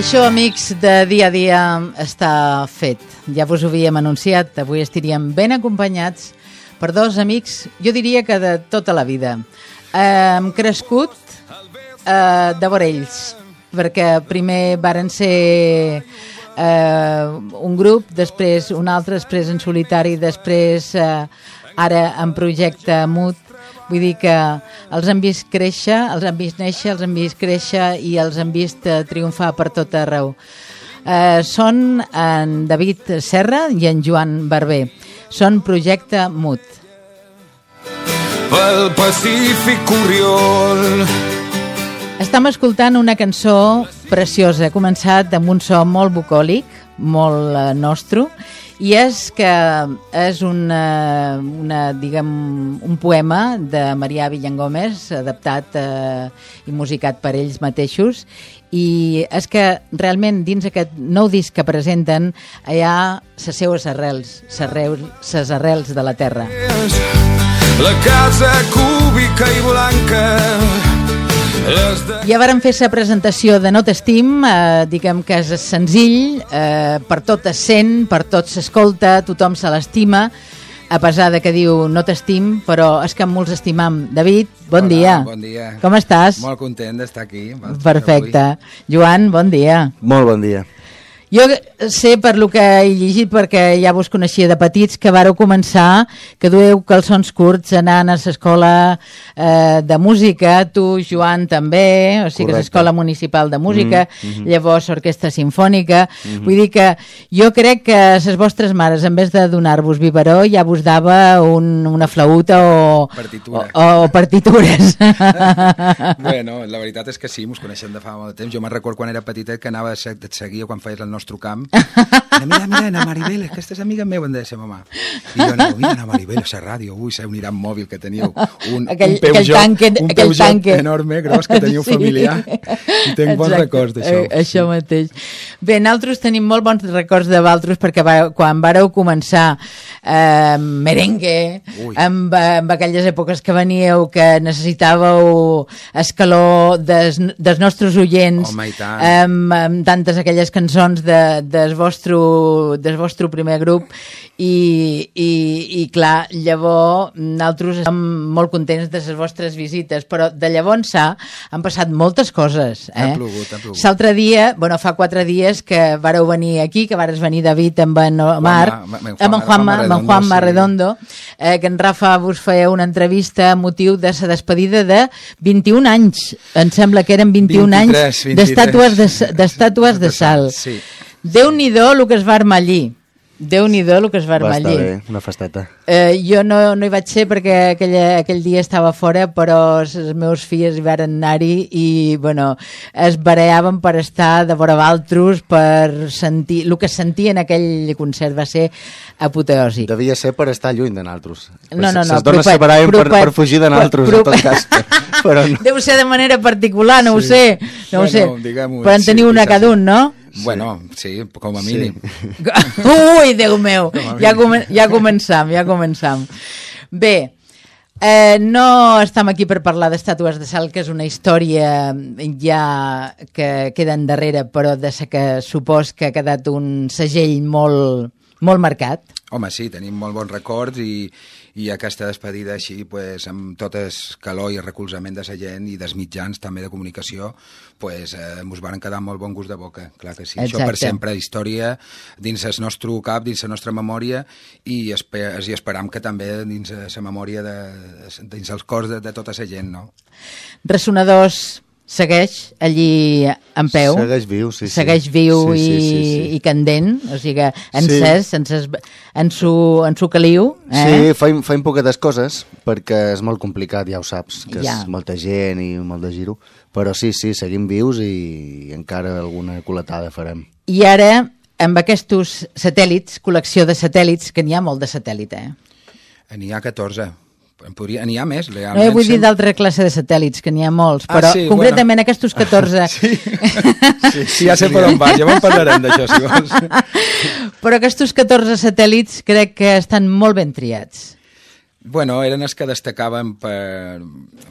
Això, amics, de dia a dia està fet. Ja vos ho havíem anunciat, avui estiríem ben acompanyats per dos amics, jo diria que de tota la vida. Eh, hem crescut eh, de vora ells, perquè primer varen ser eh, un grup, després un altre, després en solitari, després eh, ara en projecte mut, Vull dir que els han vist créixer, els han vist néixer, els han vist créixer i els han vist eh, triomfar per tot arreu. Eh, són en David Serra i en Joan Barber. Són Projecte Mut. Pel Pacífic Oriol Estem escoltant una cançó preciosa. Ha començat amb un so molt bucòlic, molt eh, nostre, i és que és una, una, diguem, un poema de Marià Villangómez, adaptat eh, i musicat per ells mateixos, i és que realment dins aquest nou disc que presenten hi ha les seues arrels, les arrels de la terra. La casa cúbica i blanca ja vàrem fer la presentació de No t'estim, eh, diguem que és senzill, eh, per tot es sent, per tot s'escolta, tothom se l'estima, a pesar de que diu no t'estim, però és que molts estimam. David, bon Hola, dia. Bon dia. Com estàs? Molt content d'estar aquí. Perfecte. Joan, bon dia. Molt bon dia. Jo sé per lo que he llegit, perquè ja vos coneixia de petits, que vareu començar, que dueu calçons curts anant a l'escola eh, de música, tu, Joan, també, o sigui, que l'escola municipal de música, mm -hmm. llavors orquestra sinfònica, mm -hmm. vull dir que jo crec que les vostres mares, en vez de donar-vos biberó, ja vos dava un, una flauta o, Partitura. o, o partitures. bueno, la veritat és que sí, mos coneixem de fa molt de temps. Jo me'n recordo quan era petitet que anava et seguia quan feies el nostre camp. Mira, mira, mira, Ana Maribel, és que aquesta és amiga meva, em deia sa mamà. I jo anava, mira, Ana Maribel, a la ràdio, ui, sa un Iran mòbil que teníeu. Un, Aquell- un Peugeot, aquell tanque- un aquell Peugeot tanque. enorme, gros, que teniu Sí. familiar. I tenc bons records d'això. Eh, això mateix. Bé, nosaltres tenim molt bons records de Valtros perquè va, quan vareu començar eh, merengue, Ui. amb, amb aquelles èpoques que veníeu que necessitàveu escaló des, dels nostres oients, Home, tant. amb, amb tantes aquelles cançons de, del, vostre, del vostre primer grup i, i, i clar, llavors nosaltres estem molt contents de les vostres visites, però de llavors s'ha han passat moltes coses. Eh? Ha plogut, ha plogut. L'altre dia, bueno, fa quatre dies que vareu venir aquí, que vares venir David amb en Omar, amb en amb en Juanma- Juanma, amb en Redondo, Juanma sí. Eh, que en Rafa vos feia una entrevista a motiu de la despedida de 21 anys, em sembla que eren 21 anys 23, d'estàtues de, d'estàtues de sal. Sí. Déu-n'hi-do el que es va armar allí. Déu-n'hi-do el que es va Va armar estar allí. bé, una festeta. Eh, jo no, no hi vaig ser perquè aquella, aquell dia estava fora, però els meus fills hi varen anar-hi i, bueno, es bareaven per estar de vora d'altres, per sentir... El que sentia en aquell concert va ser apoteòsic. Devia ser per estar lluny de nosaltres. No, no, no, Les dones propet- separaven per, per fugir de nosaltres, en tot cas. Però no. Deu ser de manera particular, no ho sé. No ho sé. Bueno, Però en sí, teniu una quizás cada sí. un, no? Bueno, sí, com a mínim. Ui, Déu meu, ja, come ja començam, ja començam. Bé, eh, no estem aquí per parlar d'estàtues de sal, que és una història ja que queda endarrere, però de sa que supos que ha quedat un segell molt, molt marcat. Home, sí, tenim molt bons records i, i aquesta despedida així, pues, amb tot el calor i recolzament de la gent i dels mitjans també de comunicació, pues, eh, ens van quedar molt bon gust de boca, clar que sí. Això per Exacte. sempre, història dins el nostre cap, dins la nostra memòria i, espe i esperam que també dins la memòria, de, dins els cors de, de tota la gent, no? Ressonadors segueix allí en peu. Segueix viu, sí, sí. Segueix viu Sí, sí, i, sí, sí. i candent, o sigui, encès, Sí. encès, en su, en su caliu. Eh? Sí, faim, faim poquetes coses, perquè és molt complicat, ja ho saps, que Ja. és molta gent i molt de giro, però sí, sí, seguim vius i encara alguna coletada farem. I ara, amb aquests satèl·lits, col·lecció de satèl·lits, que n'hi ha molt de satèl·lit, eh? N'hi ha 14. En podria... N'hi ha més, No realment. jo vull dir Sem- d'altra classe de satèl·lits, que n'hi ha molts, Ah, però sí, concretament bueno. aquests 14... Sí, sí, sí, ja sé per on vas, ja en parlarem d'això, si vols. però aquests 14 satèl·lits crec que estan molt ben triats. Bueno, eren els que destacaven per,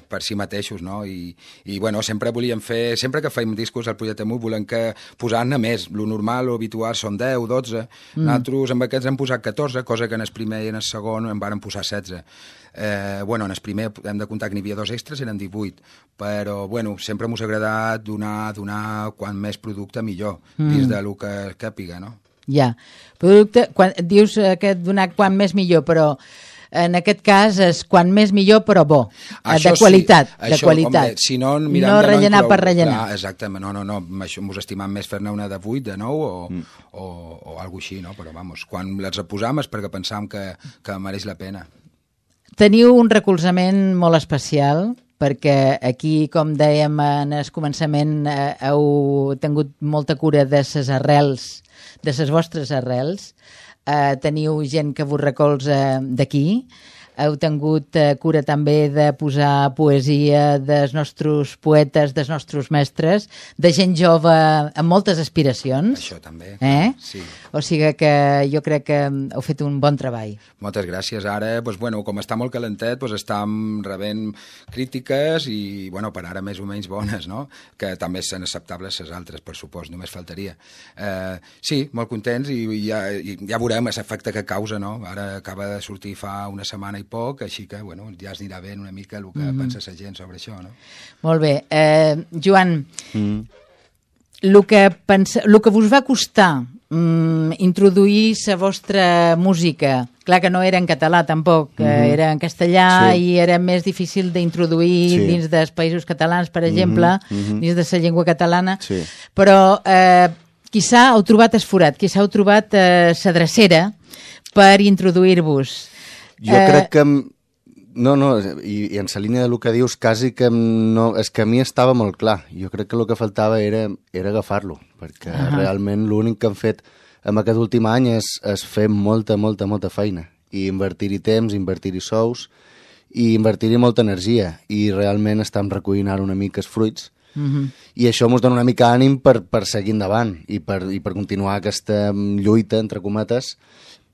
per si mateixos, no? I, I, bueno, sempre volíem fer... Sempre que feim discos al Projecte Mu volem que posar-ne més. Lo normal, lo habitual són 10, 12. Mm. Nosaltres amb aquests hem posat 14, cosa que en el primer i en el segon en varen posar 16. Eh, bueno, en el primer hem de comptar que n'hi havia dos extras, eren 18, però bueno, sempre m'ha agradat donar, donar quan més producte millor, mm. dins de lo que càpiga, no? Ja. Producte, quan, dius eh, que donar quan més millor, però en aquest cas és quan més millor però bo, Això de qualitat, sí, de això, qualitat. Home, si no, mirant no de rellenar inclou- per rellenar. Clar, exactament, no, no, no, això mos estimam més fer-ne una de 8, de 9 o, mm. o, o alguna així, no? Però, vamos, quan les posam és perquè pensam que, que mereix la pena. Teniu un recolzament molt especial perquè aquí, com dèiem en el començament, eh, heu tingut molta cura de ses arrels, de ses vostres arrels. Eh, teniu gent que vos recolza d'aquí. Heu tingut eh, cura també de posar poesia dels nostres poetes, dels nostres mestres, de gent jove amb moltes aspiracions. Això també. Eh? Sí. O sigui que jo crec que heu fet un bon treball. Moltes gràcies. Ara, doncs, bueno, com està molt calentet, doncs, estem rebent crítiques i, bueno, per ara més o menys bones, no? Que també són acceptables les altres, per supost, només faltaria. Eh, sí, molt contents i, ja, i ja veurem l'efecte que causa, no? Ara acaba de sortir fa una setmana i poc, així que, bueno, ja es anirà veient una mica el que mm -hmm. pensa la gent sobre això, no? Molt bé. Eh, Joan, mm. el, que pensa, el que us va costar mm, introduir la vostra música, clar que no era en català tampoc, mm -hmm. era en castellà Sí. i era més difícil d'introduir Sí. dins dels països catalans, per exemple, mm -hmm. dins de la llengua catalana, Sí. però eh, quizà heu trobat esforat, quizà heu trobat eh, la drecera per introduir-vos. Jo eh... crec que... No, no, i, i en la línia del que dius, quasi que no, és que a mi estava molt clar. Jo crec que el que faltava era, era agafar-lo, perquè Ahà. realment l'únic que hem fet en aquest últim any és, és fer molta, molta, molta feina. I invertir-hi temps, invertir-hi sous, i invertir-hi molta energia. I realment estem recollint ara una mica els fruits, Mm -hmm. i això ens dona una mica ànim per, per seguir endavant i per, i per continuar aquesta mm, lluita, entre cometes,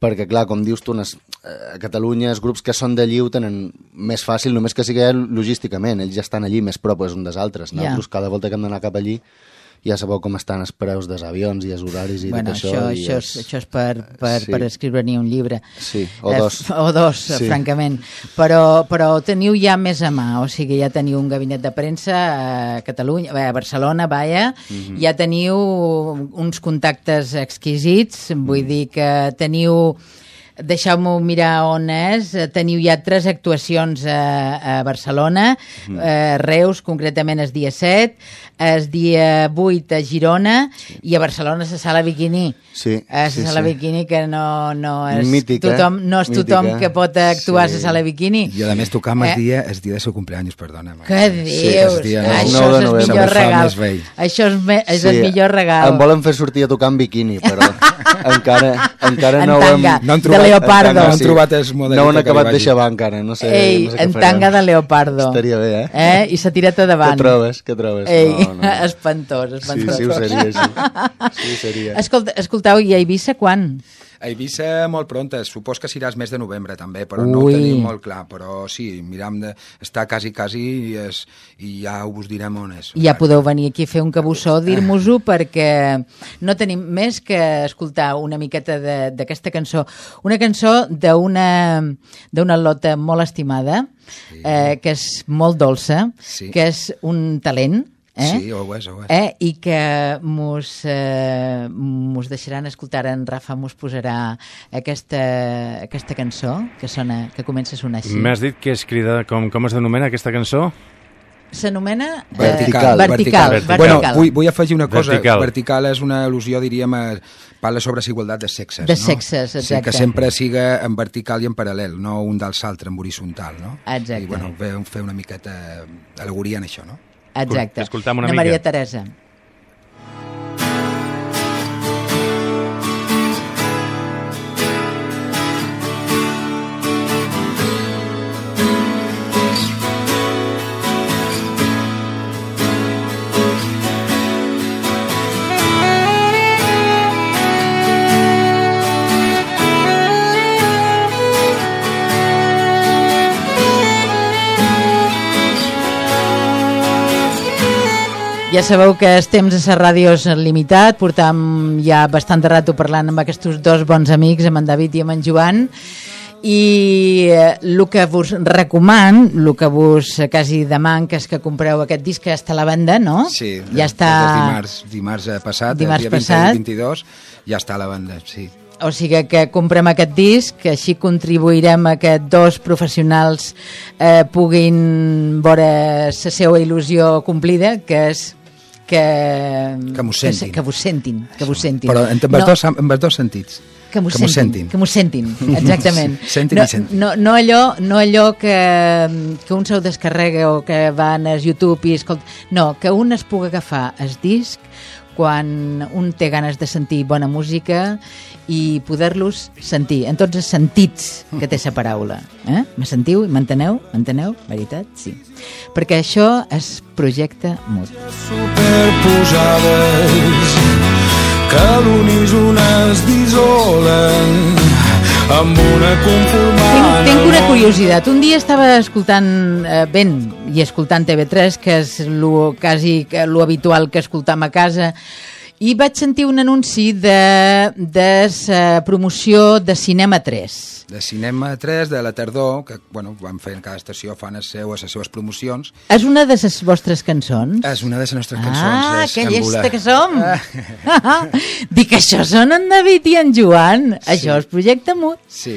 perquè, clar, com dius tu, nes- a Catalunya els grups que són d'allí ho tenen més fàcil, només que sigui logísticament, ells ja estan allí més prop els uns dels altres. Nosaltres, cada volta que hem d'anar cap allí, ja sabeu com estan els preus dels avions i els horaris i bueno, tot això. això, i això, és, això és per, per, Sí. per escriure-n'hi un llibre. Sí, o Eh, dos. o dos, Sí. francament. Però, però ho teniu ja més a mà, o sigui, ja teniu un gabinet de premsa a Catalunya, a Barcelona, vaja, Mhm. ja teniu uns contactes exquisits, vull Mhm. dir que teniu Deixeu-m'ho mirar on és. Eh, Teniu ja tres actuacions a, a Barcelona, Mhm. eh, Reus, concretament el dia 7, el dia 8 a Girona i a Barcelona a la sala Bikini. Sí, A la sí, sala sí. Bikini que no, no és Mítica, tothom, no és tothom mítica. que pot actuar a la Sí. sala Bikini. I a més tocam el Eh? dia, el dia de seu cumpleaños, perdona. Què dius? el dia nou. Això és el millor regal. Això és, me, és el millor regal. Em volen fer sortir a tocar en biquini, però encara, encara En no ho hem... tanga, No han de trobat- leopardo. no han trobat model No ho han acabat de xavar encara, no sé, Ei, no sé què en farem. tanga de leopardo. Estaria bé, eh? Eh? I la tireta davant. Què trobes? Què trobes? Ei, No, no, no. espantós, Sí, espantós. sí, ho seria, sí. Sí, ho seria. Escolta, escolteu, i a Eivissa quan? A Eivissa molt pronta, supos que serà el mes de novembre també, però no Ui. ho tenim molt clar, però sí, miram de... està quasi, quasi i, és, i ja us direm on és. Ja podeu venir aquí a fer un cabussó, dir-nos-ho, perquè no tenim més que escoltar una miqueta de- d'aquesta cançó. Una cançó d'una lota molt estimada, eh, que és molt dolça, Sí. que és un talent, eh? Sí, ho és, ho és. Eh? i que mos, eh, mos deixaran escoltar en Rafa mos posarà aquesta, aquesta cançó que sona, que comença a sonar així M'has dit que és crida... Com, com es denomina aquesta cançó? s'anomena eh, Vertical. vertical, vertical. Bueno, vull, vull afegir una cosa. Vertical. Vertical és una al·lusió, diríem, a, parla sobre la igualtat de sexes. De no? sexes, Sí, exacte. que sempre siga en vertical i en paral·lel, no un dels altres, en horitzontal, no? Exacte. I, bueno, fer una miqueta alegoria en això, no? Exacte. Escoltam una Ana mica. Maria Teresa. Ja sabeu que el temps a la ràdio és limitat, portam ja bastant de rato parlant amb aquests dos bons amics, amb en David i amb en Joan, i eh, el que vos recoman, el que vos eh, quasi deman que és que compreu aquest disc que ja està a la venda, no? Sí, ja està... dimarts, dimarts eh, passat, Dimarts el dia 20 passat. i 22, ja està a la banda, sí. O sigui que comprem aquest disc, que així contribuirem a que dos professionals eh, puguin veure la seva il·lusió complida, que és que... Que mos sentin. Que, vos sentin, que vos sentin. Però en, en, els, dos, en els dos sentits. Que m'ho sentin, sentin. que m'ho sentin, exactament. Sentin no, i sentin. No, no, allò, no allò que, que un se ho descarrega o que van a YouTube i escolta... No, que un es pugui agafar el disc quan un té ganes de sentir bona música i poder-los sentir, en tots els sentits que té la paraula. Eh? Me sentiu? M'enteneu? M'enteneu? Veritat? Sí. Perquè això és projecte mut. superposades que l'uníson es dissolen amb una Tinc, conformant tinc una curiositat. Un dia estava escoltant, eh, ben, i escoltant TV3, que és lo, quasi lo habitual que escoltam a casa, i vaig sentir un anunci de, de sa promoció de Cinema 3. De Cinema 3, de la tardor, que bueno, van fer en cada estació, fan les seues, les seves promocions. És una de les vostres cançons? És una de les nostres cançons. Ah, és que llesta que som! Dic, això són en David i en Joan. Això és projecte mut. Sí,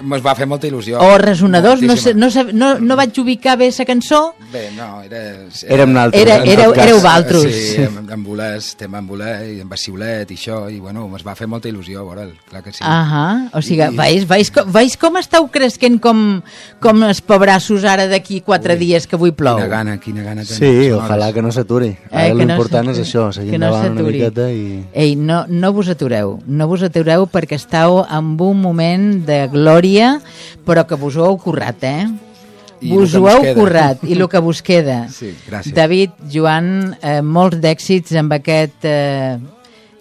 ens va fer molta il·lusió. O resonadors, no, sé, Moltíssima. no, sé, no, no vaig ubicar bé la cançó. Bé, no, era... Érem naltros, Era- en éreu- éreu valtros. Sí, amb, amb volers, tema amb voler, i amb baciulet i això, i bueno, ens va fer molta il·lusió, veure'l, clar que sí. Ahà, o sigui, I- veus, veus, com, veus com esteu cresquent com, com els pobrassos ara d'aquí quatre dies que avui plou? Quina gana, quina gana tenim. Sí, ojalà que no s'aturi. Eh, Ara no l'important és s'aturi. això, seguir no endavant una miqueta i... Ei, no, no vos atureu, no vos atureu perquè esteu en un moment de glòria, però que vos ho heu currat, eh? I vos ho heu currat, i el que vos queda. Sí, gràcies. David, Joan, eh, molts d'èxits amb aquest... Eh,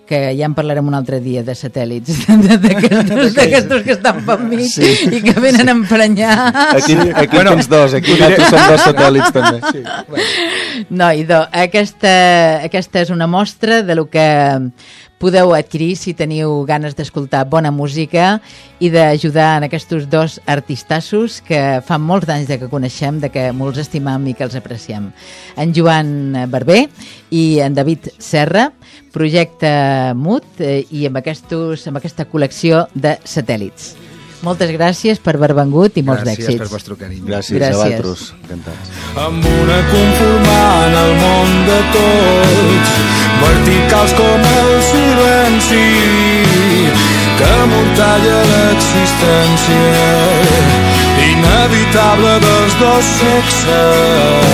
que ja en parlarem un altre dia de satèl·lits d'aquestos que estan per mi sí. i que venen a emprenyar Aquí, aquí Bueno, tens dos, aquí nosaltres som dos satèl·lits també. Sí. No, idò, aquesta, aquesta és una mostra de lo que podeu adquirir si teniu ganes d'escoltar bona música i d'ajudar en aquests dos artistassos que fa molts anys de que coneixem, de que molts estimam i que els apreciem. En Joan Barber i en David Serra, projecte MUT eh, i amb, aquestos, amb aquesta col·lecció de satèl·lits. Moltes gràcies per haver vengut i molts Gràcies d'èxits. per vostre carinyo. Gràcies, Gràcies. a vosaltres. Encantats. amb una conformant el món de tots verticals com el silenci que mortalla l'existència inevitable dels dos sexes